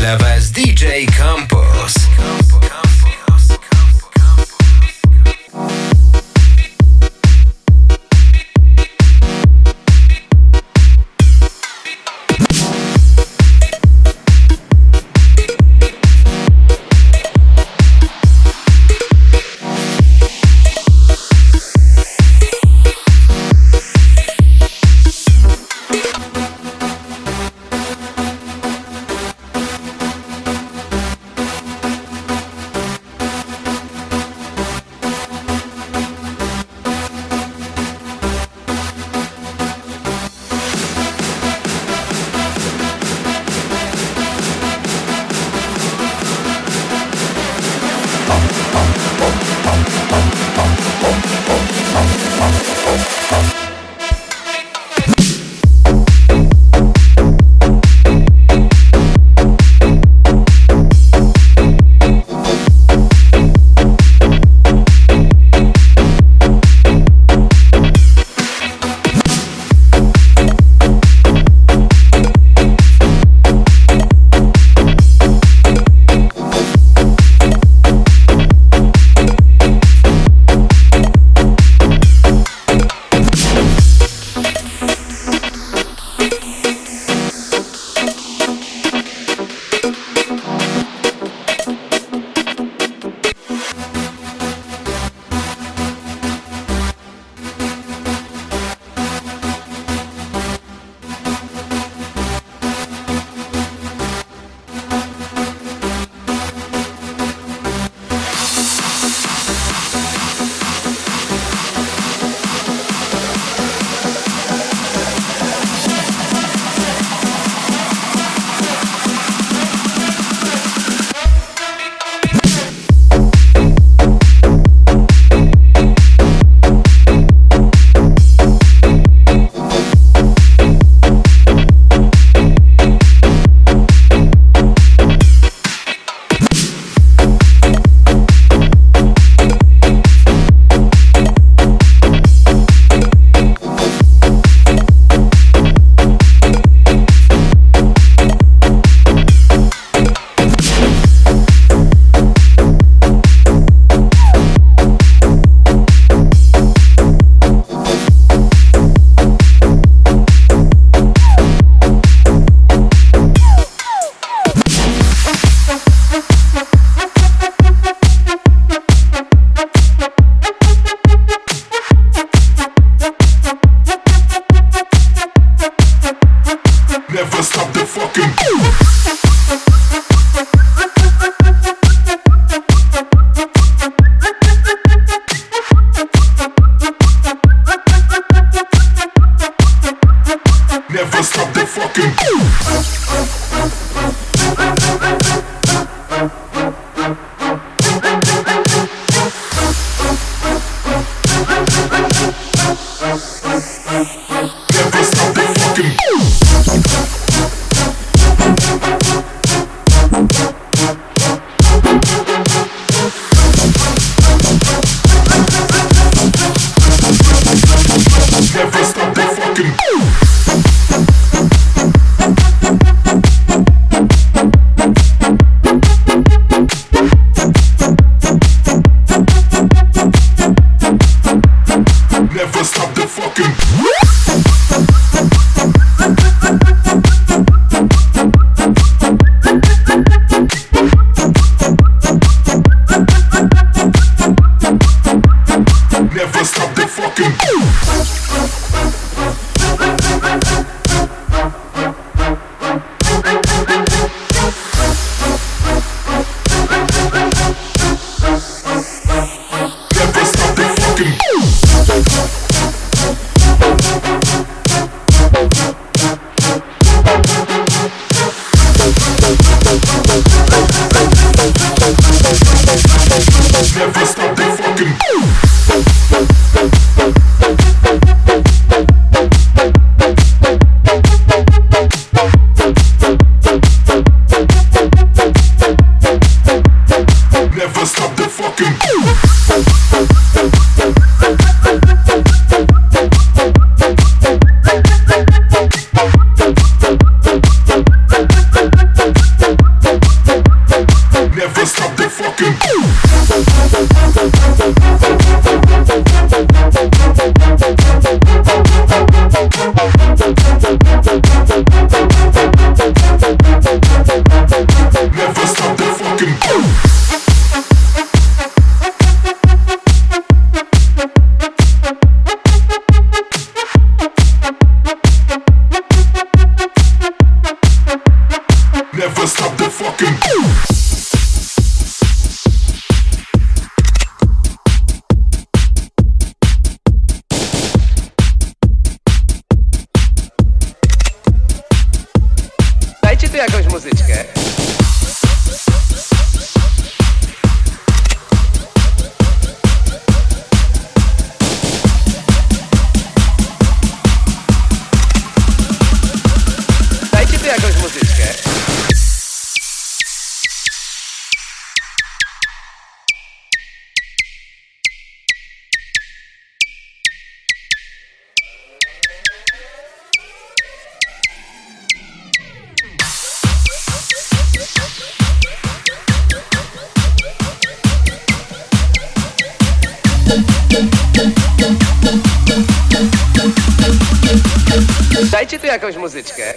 Dla DJ Campos. Jakąś muzyczkę.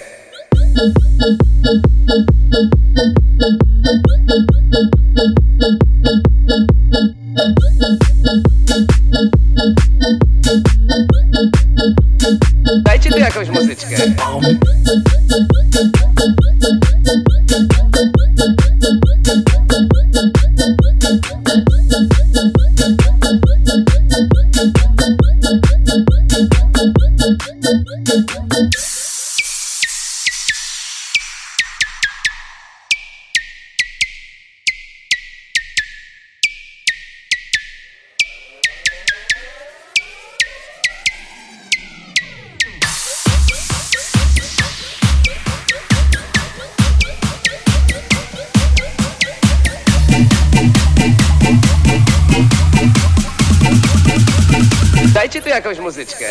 Dajcie tu jakąś muzyczkę.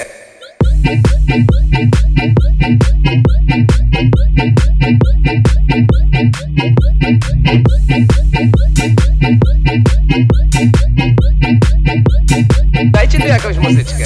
Dajcie tu jakąś muzyczkę.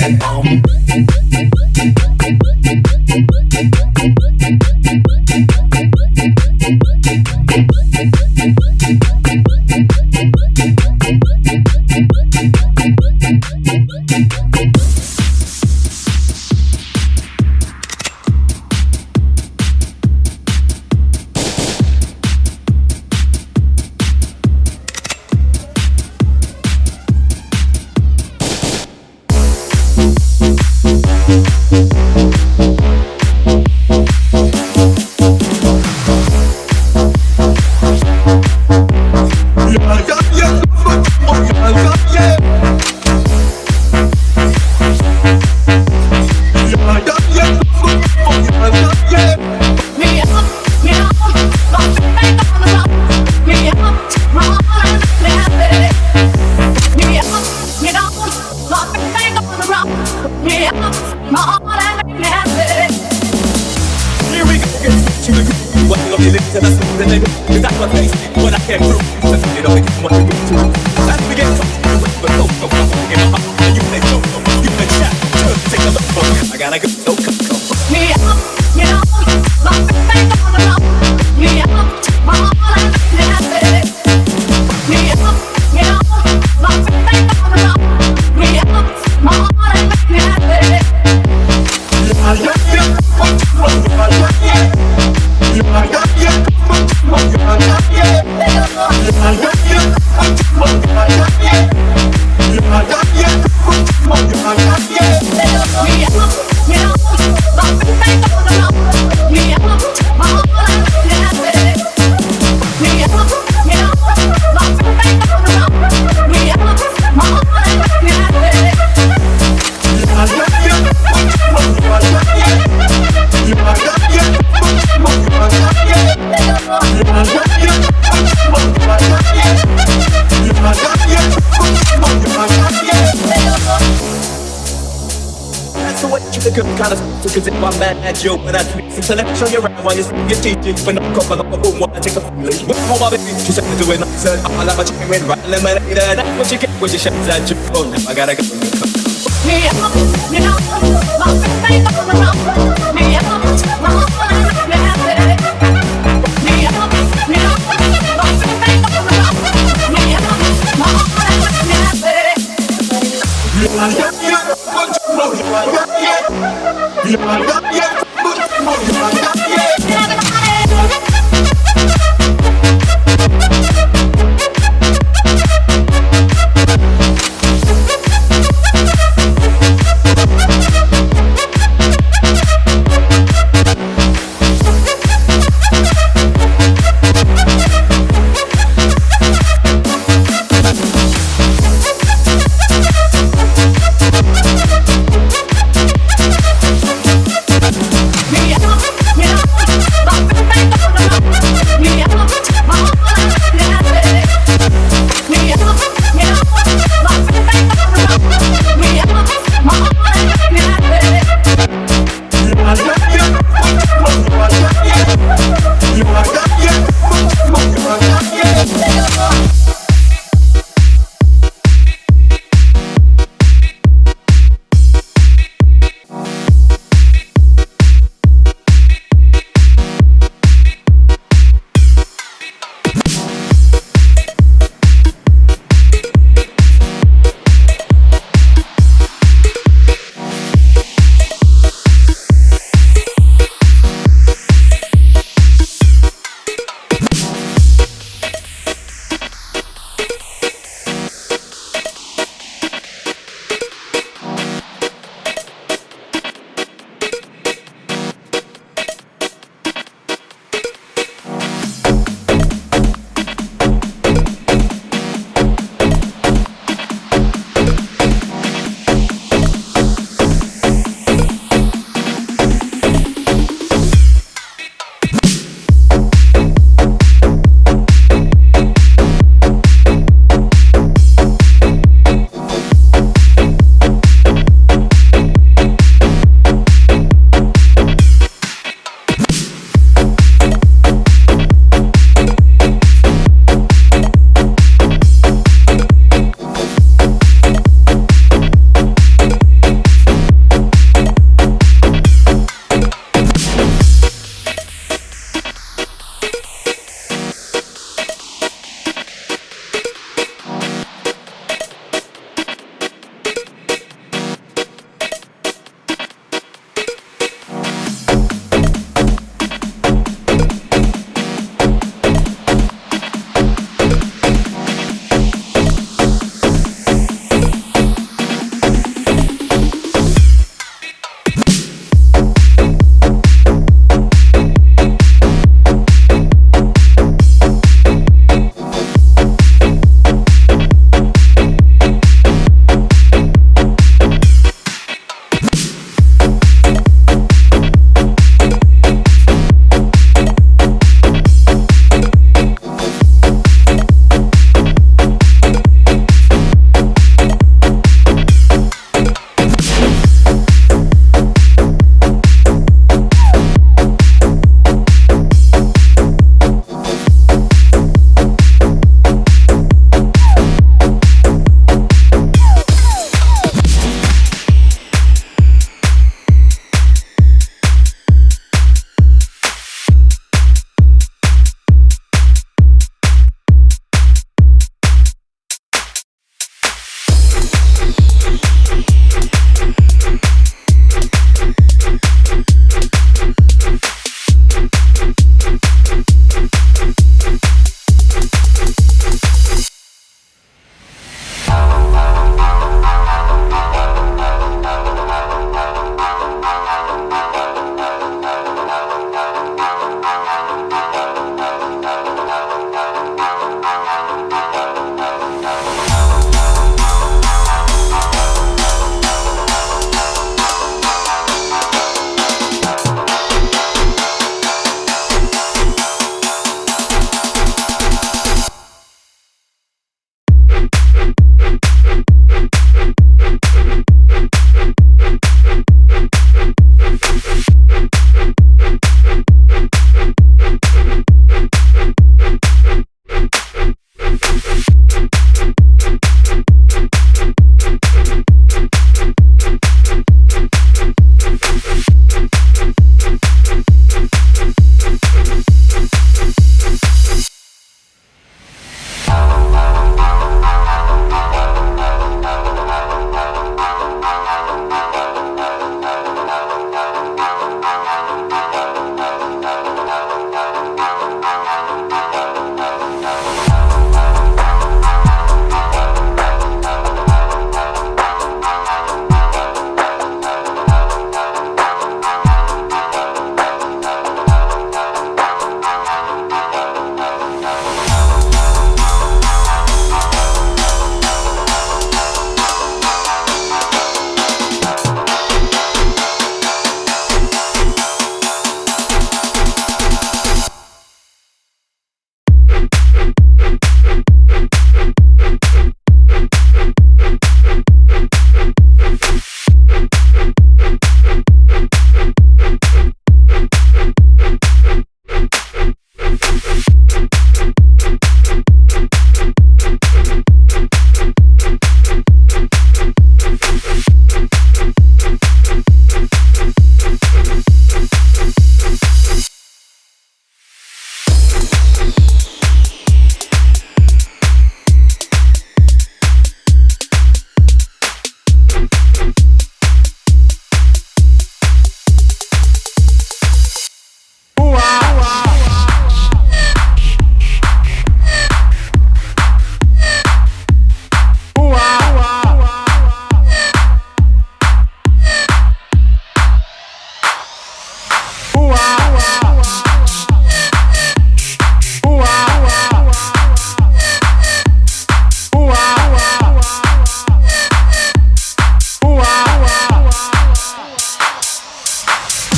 can't prove you just get on it, much you do too. could kind of focus if I'm mad at you when I tweet intellectual you're right while you're your teaching but not cover up who wanna take a feeling Went home my baby she said to it I said I'm like my chicken with right lemonade that's what you get when she shouts at you oh now I gotta go. Me out, me out, my baby, me out, me out, my Yeah.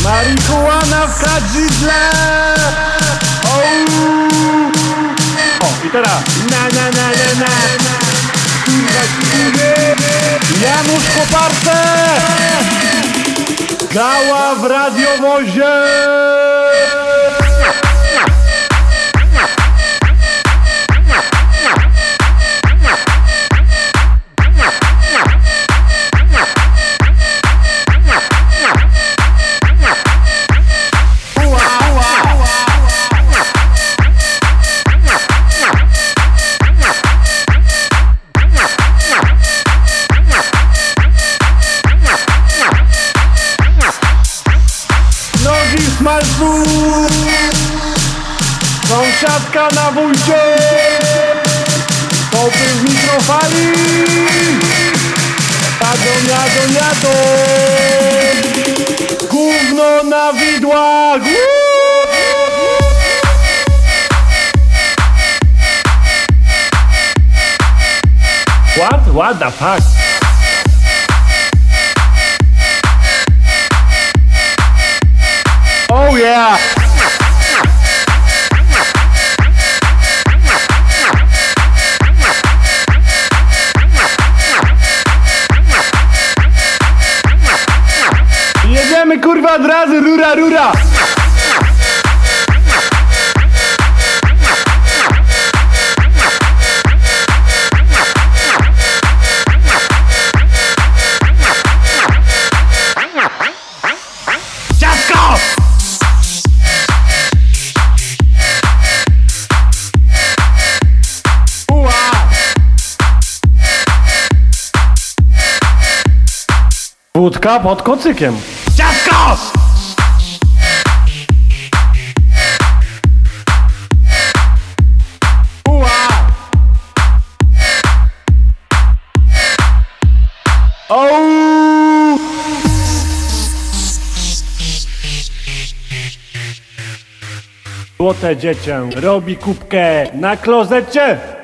Marihuana wsadzi dla O, i teraz. Na, na, na, na, na. Janusz Koparte. Gała w radiowozie. Na wójcie! Topy w mikrofali! Jadą, jadą, jadą! Gówno na widłach! What? What the fuck? Wódka pod kocykiem. Ciastko! Ua! Au! Złote dziecię robi kubkę na klozecie.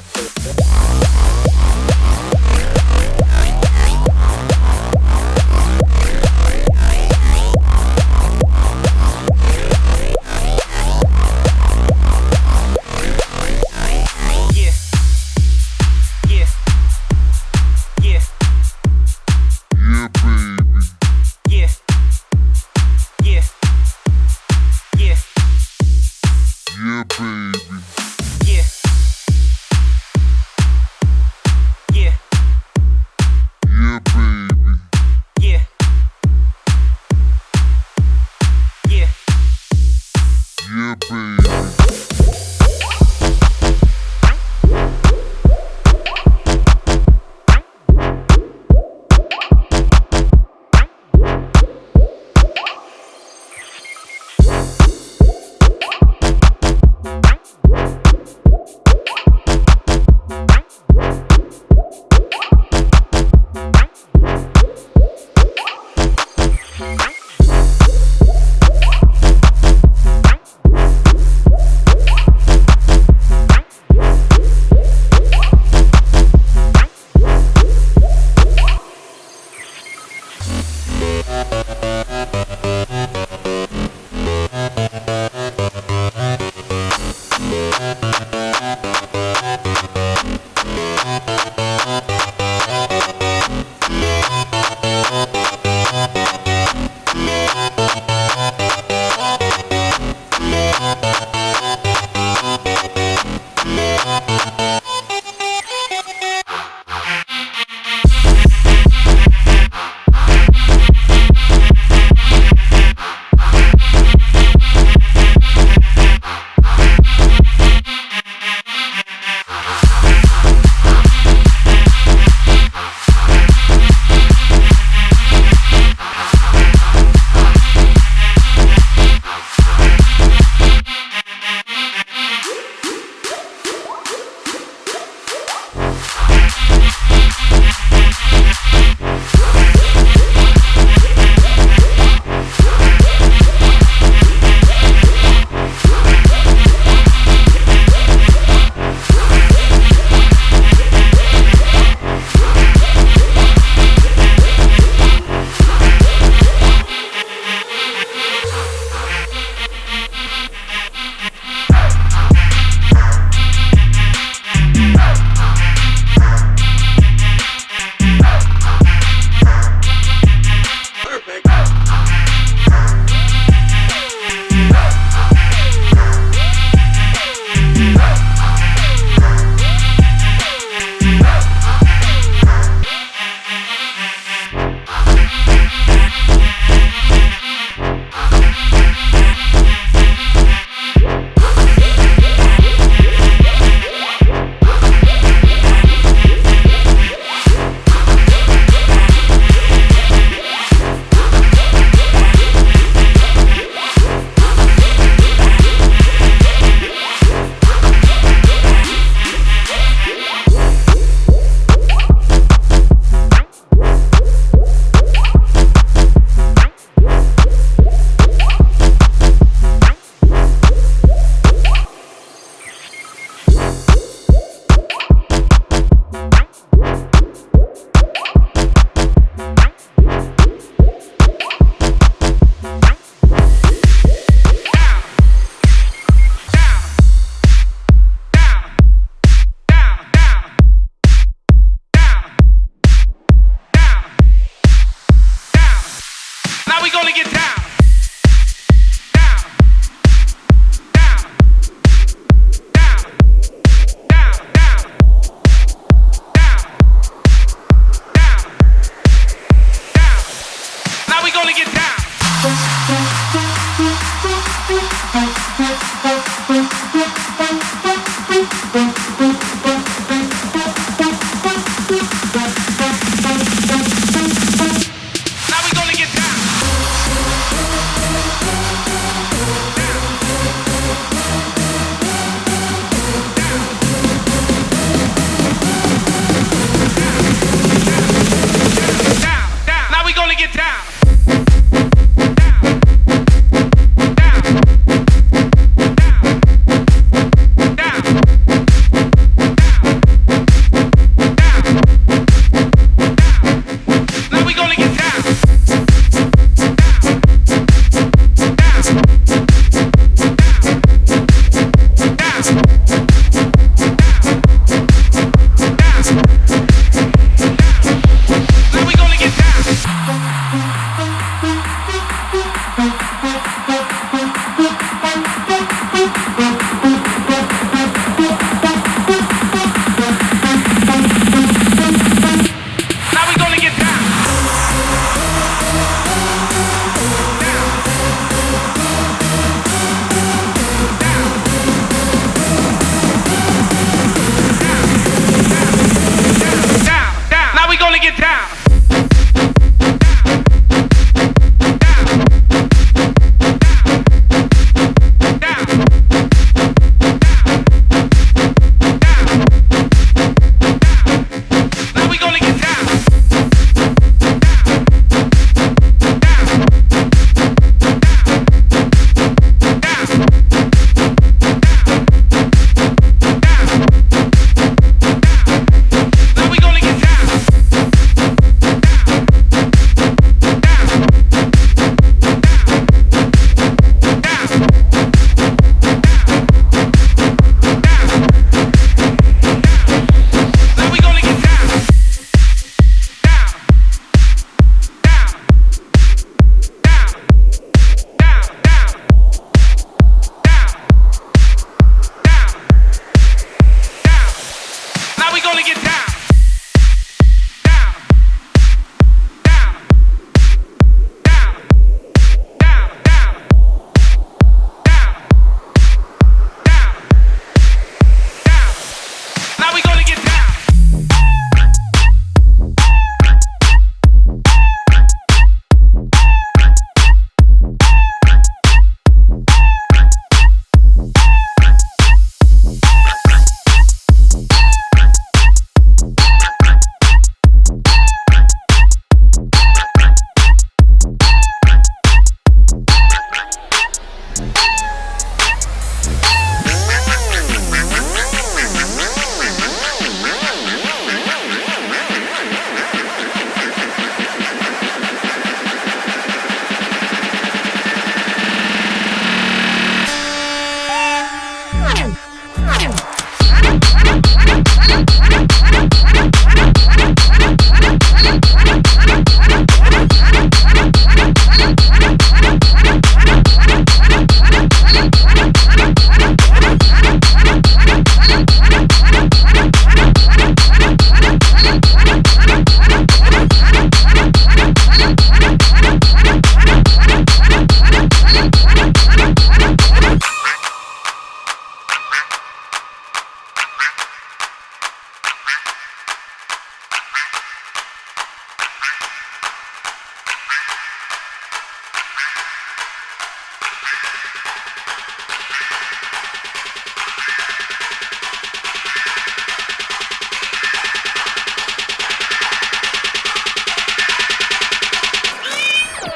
Yeah.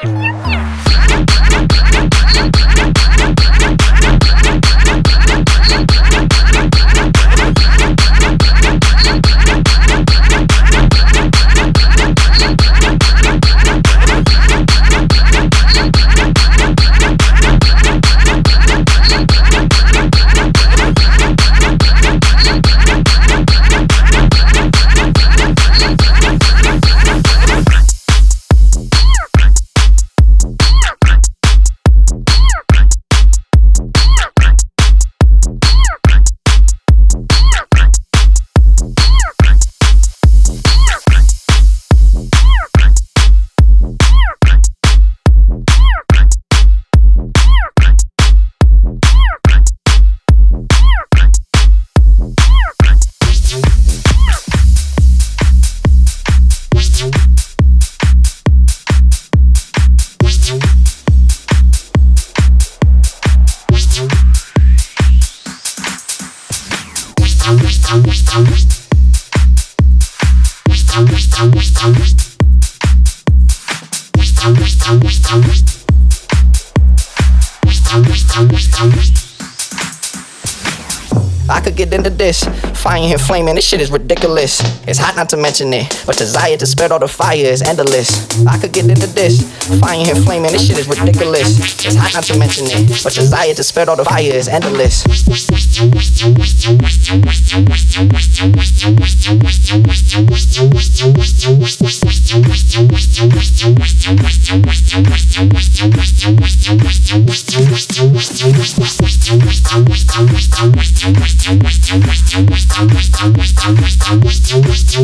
Yeah. Thomas, Thomas, Thomas. Could get into this. Fire and flaming, this shit is ridiculous. It's hot not to mention it, but desire to spread all the fire is endless. I could get into this. Fire and flaming, this shit is ridiculous. It's hot not to mention it, but desire to spread all the fire is endless.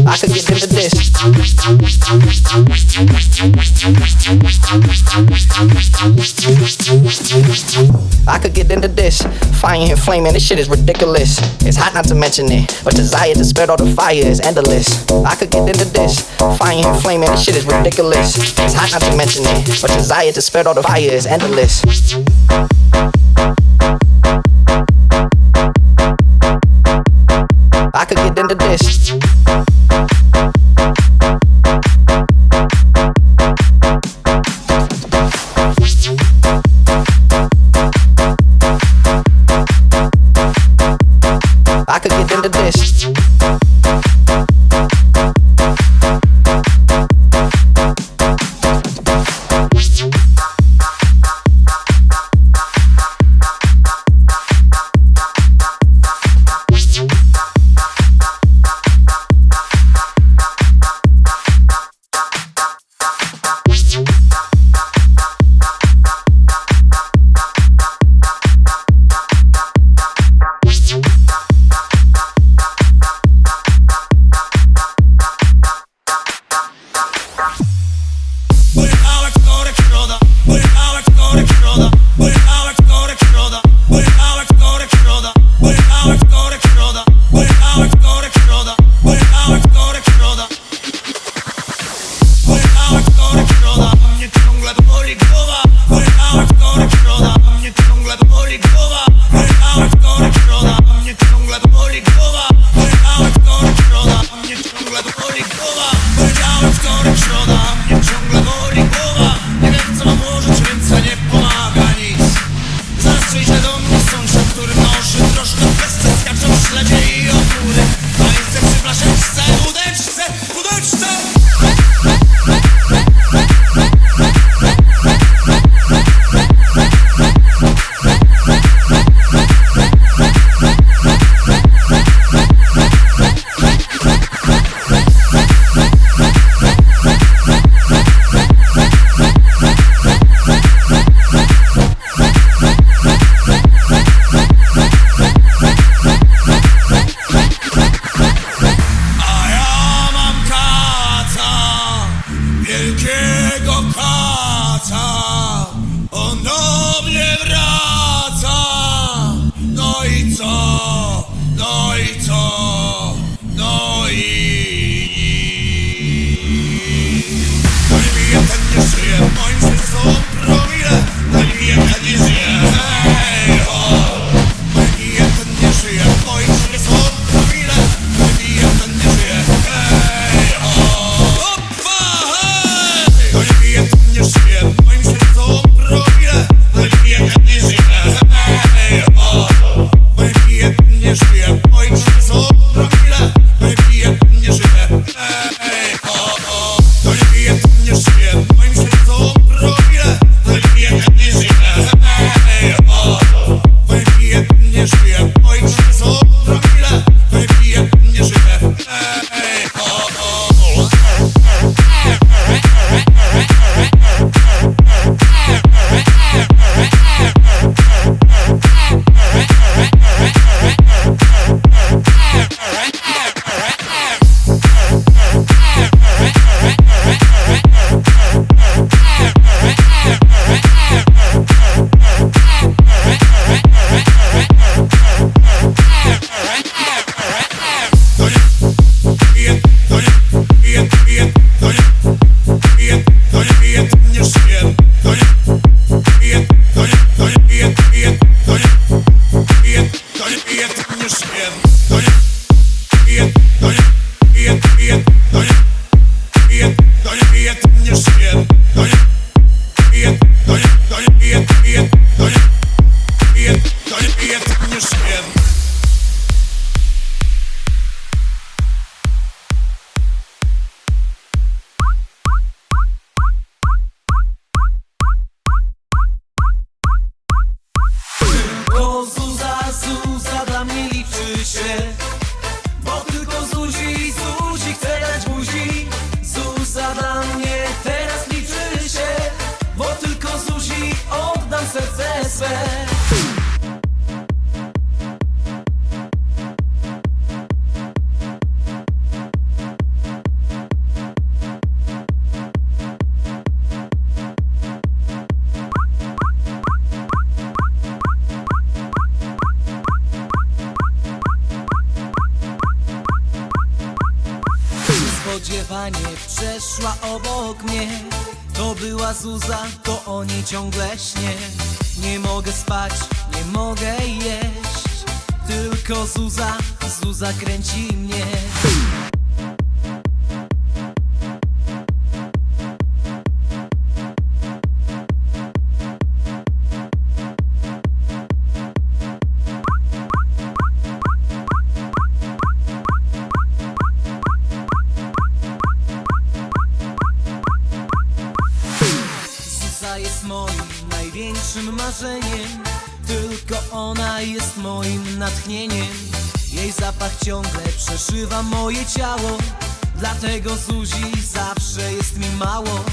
I could get into this. I could get into this. Fire and flaming, this shit is ridiculous. It's hot not to mention it, but desire to spread all the fire is endless. I could get into this. Fire and flaming, this shit is ridiculous. It's hot not to mention it, but desire to spread all the fire is endless. Into this. tylko Zuza, Zuza kręci mnie. natchnieniem Jej zapach ciągle przeszywa moje ciało. Dlatego Zuzi zawsze jest mi mało.